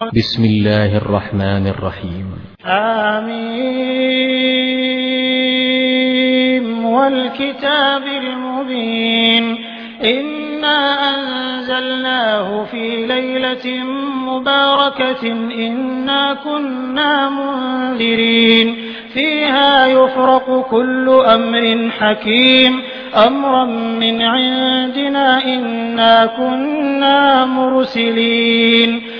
بسم الله الرحمن الرحيم. آمين. والكتاب المبين. إنا أنزلناه في ليلة مباركة. إنا كنا منذرين. فيها يفرق كل أمر حكيم. أمرا من عندنا إنا كنا مرسلين.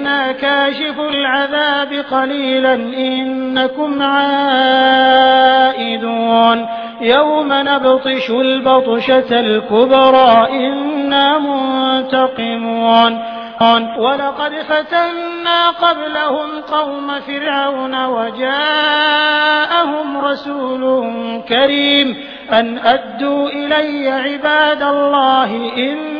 إنا كاشف العذاب قليلا إنكم عائدون. يوم نبطش البطشة الكبرى إنا منتقمون. ولقد فتنا قبلهم قوم فرعون وجاءهم رسول كريم. أن أدوا إلي عباد الله إني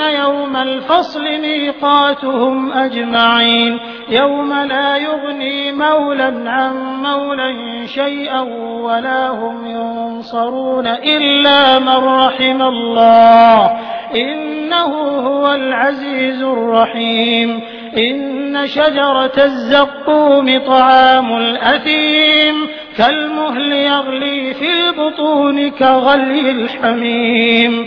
يوم الفصل ميقاتهم أجمعين يوم لا يغني مولا عن مولا شيئا ولا هم ينصرون إلا من رحم الله إنه هو العزيز الرحيم إن شجرة الزقوم طعام الأثيم كالمهل يغلي في البطون كغلي الحميم